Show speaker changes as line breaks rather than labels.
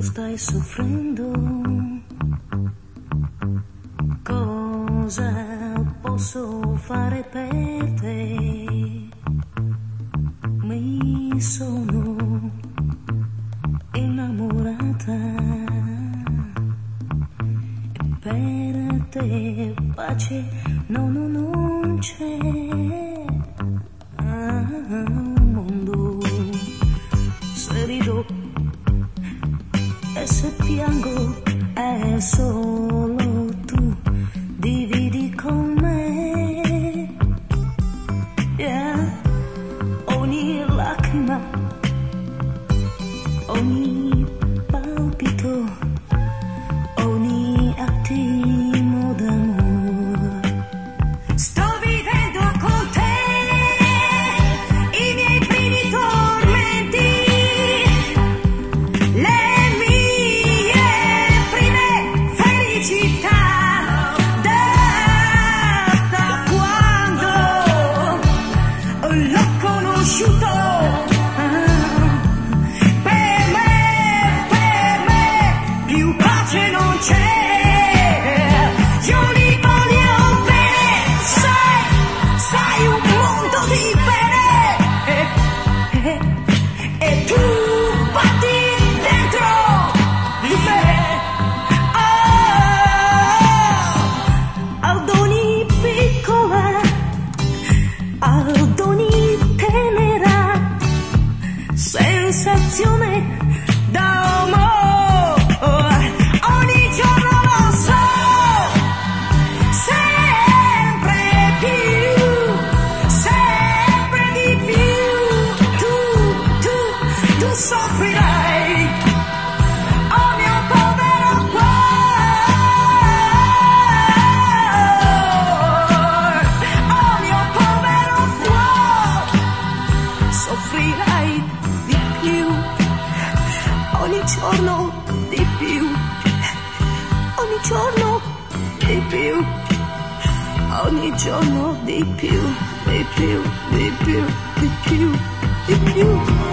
stai soffrendo. Cosa posso fare per te? Mi sono innamorata per te pace no, no, non c'è. Ah, mondo, se rido se piango è solo tu, dividi con me. Yeah. Ogni lacrima, l'ho conosciuto. Per me, per me, più pace non c'è. Io li voglio bene, sai, sai un mondo di bene. Giorno di più, di più, di più, di più, di più.